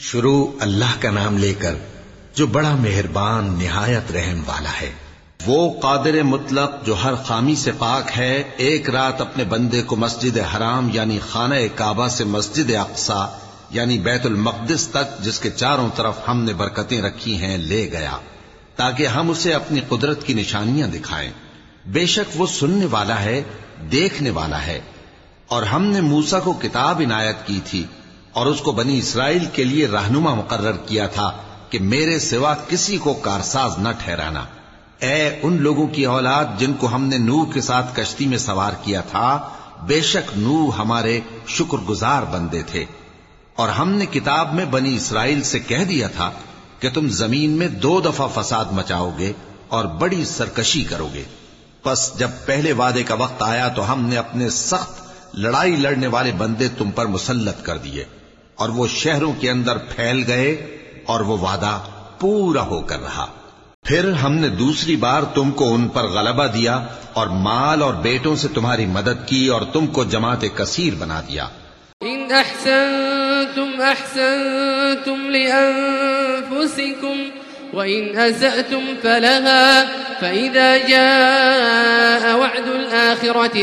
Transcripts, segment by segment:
شروع اللہ کا نام لے کر جو بڑا مہربان نہایت رحم والا ہے۔ وہ قادر مطلق جو ہر خامی سے پاک ہے، ایک رات اپنے بندے کو مسجد حرام یعنی خانہ کعبہ سے مسجد اقسا یعنی بیت المقدس تک، جس کے چاروں طرف ہم نے برکتیں رکھی ہیں، لے گیا۔ تاکہ ہم اسے اپنی قدرت کی نشانیاں دکھائیں۔ بے شک وہ سننے والا ہے، دیکھنے والا ہے۔ اور ہم نے موسا کو کتاب عنایت کی تھی۔ اور اس کو بنی اسرائیل کے لیے رہنما مقرر کیا تھا کہ میرے سوا کسی کو کارساز نہ ٹھہرانا۔ اے ان لوگوں کی اولاد جن کو ہم نے نوح کے ساتھ کشتی میں سوار کیا تھا، بے شک نوح ہمارے شکر گزار بندے تھے۔ اور ہم نے کتاب میں بنی اسرائیل سے کہہ دیا تھا کہ تم زمین میں دو دفعہ فساد مچاؤ گے اور بڑی سرکشی کرو گے۔ پس جب پہلے وعدے کا وقت آیا تو ہم نے اپنے سخت لڑائی لڑنے والے بندے تم پر مسلط کر دیے۔ اور وہ شہروں کے اندر پھیل گئے اور وہ وعدہ پورا ہو کر رہا۔ پھر ہم نے دوسری بار تم کو ان پر غلبہ دیا اور مال اور بیٹوں سے تمہاری مدد کی اور تم کو جماعت کثیر بنا دیا۔ إن أحسنتم أحسنتم لأنفسكم وإن أسأتم فلها فإذا جاء وعد الآخرة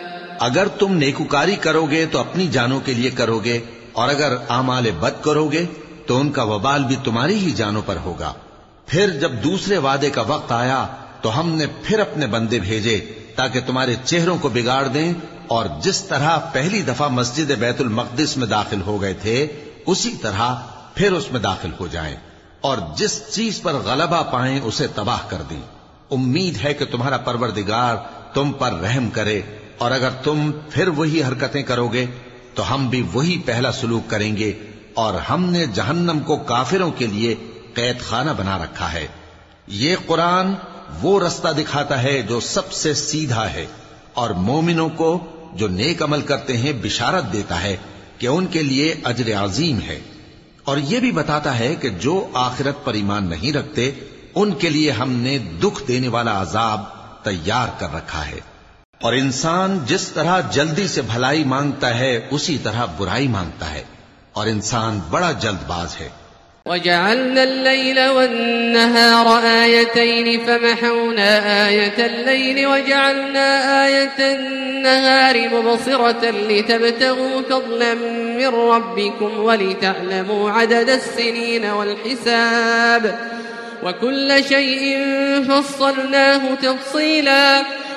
اگر تم نیکوکاری کرو گے تو اپنی جانوں کے لیے کرو گے، اور اگر اعمال بد کرو گے تو ان کا وبال بھی تمہاری ہی جانوں پر ہوگا۔ پھر جب دوسرے وعدے کا وقت آیا تو ہم نے پھر اپنے بندے بھیجے تاکہ تمہارے چہروں کو بگاڑ دیں، اور جس طرح پہلی دفعہ مسجد بیت المقدس میں داخل ہو گئے تھے، اسی طرح پھر اس میں داخل ہو جائیں۔ اور جس چیز پر غلبہ پائیں، اسے تباہ کر دیں۔ امید ہے کہ تمہارا پروردگار تم پر رحم کرے۔ اور اگر تم پھر وہی حرکتیں کرو گے، تو ہم بھی وہی پہلا سلوک کریں گے اور ہم نے جہنم کو کافروں کے لیے قید خانہ بنا رکھا ہے۔ یہ قرآن وہ رستہ دکھاتا ہے جو سب سے سیدھا ہے اور مومنوں کو جو نیک عمل کرتے ہیں بشارت دیتا ہے کہ ان کے لیے اجر عظیم ہے۔ اور یہ بھی بتاتا ہے کہ جو آخرت پر ایمان نہیں رکھتے، ان کے لیے ہم نے دکھ دینے والا عذاب تیار کر رکھا ہے۔ اور انسان جس طرح جلدی سے بھلائی مانگتا ہے، اسی طرح برائی مانگتا ہے۔ اور انسان بڑا جلد باز ہے۔ وجعلنا الليل والنهار آيتين، فمحونا آية الليل وجعلنا آية النهار مبصرة لتبتغوا فضلا من ربكم ولتعلموا عدد السنين والحساب. وكل شيء فصلناه تفصيلا.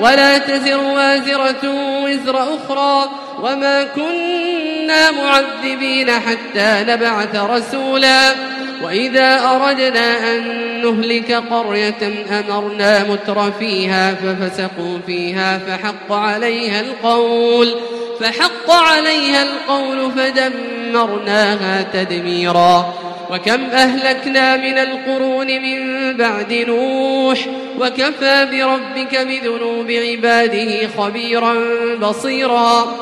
ولا تزر وازرة وزر أخرى وما كنا معذبين حتى نبعث رسولا وإذا أردنا أن نهلك قرية أمرنا متر فيها ففسقوا فيها فحق عليها القول فحق عليها القول فدمرناها تدميرا وكم أهلكنا من القرون من بعد نوح وكفى بربك بذنوب عباده خبيرا بصيرا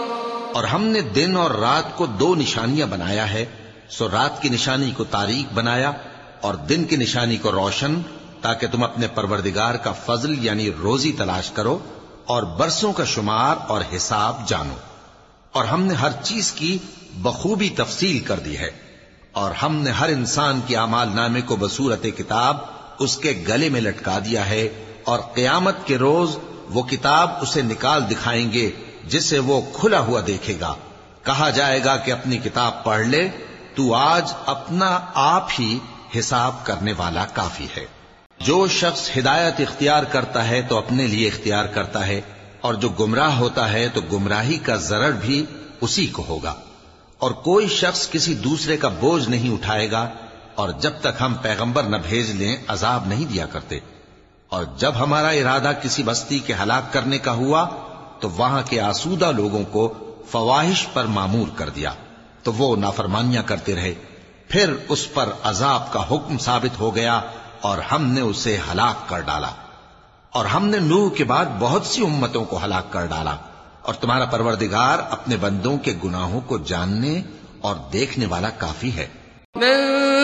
اور ہم نے دن اور رات کو دو نشانیاں بنایا ہے، سو رات کی نشانی کو تاریخ بنایا اور دن کی نشانی کو روشن، تاکہ تم اپنے پروردگار کا فضل یعنی روزی تلاش کرو اور برسوں کا شمار اور حساب جانو۔ اور ہم نے ہر چیز کی بخوبی تفصیل کر دی ہے۔ اور ہم نے ہر انسان کے اعمال نامے کو بصورت کتاب اس کے گلے میں لٹکا دیا ہے اور قیامت کے روز وہ کتاب اسے نکال دکھائیں گے جسے وہ کھلا ہوا دیکھے گا۔ کہا جائے گا کہ اپنی کتاب پڑھ لے، تو آج اپنا آپ ہی حساب کرنے والا کافی ہے۔ جو شخص ہدایت اختیار کرتا ہے تو اپنے لیے اختیار کرتا ہے، اور جو گمراہ ہوتا ہے تو گمراہی کا ضرر بھی اسی کو ہوگا۔ اور کوئی شخص کسی دوسرے کا بوجھ نہیں اٹھائے گا اور جب تک ہم پیغمبر نہ بھیج لیں، عذاب نہیں دیا کرتے۔ اور جب ہمارا ارادہ کسی بستی کے ہلاک کرنے کا ہوا، تو وہاں کے آسودہ لوگوں کو فواہش پر معمور کر دیا۔ تو وہ نافرمانیاں کرتے رہے۔ پھر اس پر عذاب کا حکم ثابت ہو گیا اور ہم نے اسے ہلاک کر ڈالا۔ اور ہم نے نوح کے بعد بہت سی امتوں کو ہلاک کر ڈالا۔ اور تمہارا پروردگار اپنے بندوں کے گناہوں کو جاننے اور دیکھنے والا کافی ہے۔ من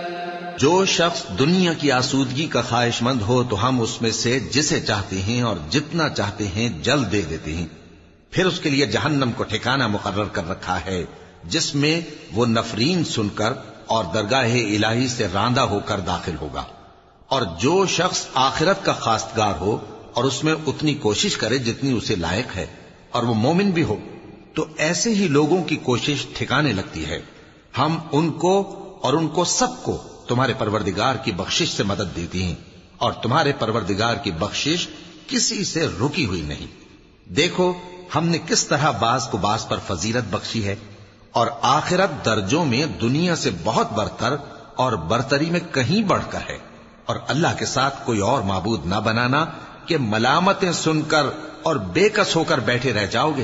جو شخص دنیا کی آسودگی کا خواہش مند ہو تو ہم اس میں سے جسے چاہتے ہیں اور جتنا چاہتے ہیں جلد دے دیتے ہیں۔ پھر اس کے لیے جہنم کو ٹھکانہ مقرر کر رکھا ہے، جس میں وہ نفرین سن کر اور درگاہ الہی سے راندہ ہو کر داخل ہوگا۔ اور جو شخص آخرت کا خاستگار ہو اور اس میں اتنی کوشش کرے جتنی اسے لائق ہے اور وہ مومن بھی ہو، تو ایسے ہی لوگوں کی کوشش ٹھکانے لگتی ہے۔ ہم ان کو اور ان کو سب کو تمہارے پروردگار کی بخشش سے مدد دیتی ہیں اور تمہارے پروردگار کی بخشش کسی سے رکی ہوئی نہیں۔ دیکھو، ہم نے کس طرح باز کو باز پر فضیلت بخشی ہے اور آخرت درجوں میں دنیا سے بہت برتر اور برتری میں کہیں بڑھ کر ہے۔ اور اللہ کے ساتھ کوئی اور معبود نہ بنانا کہ ملامتیں سن کر اور بے کس ہو کر بیٹھے رہ جاؤ گے۔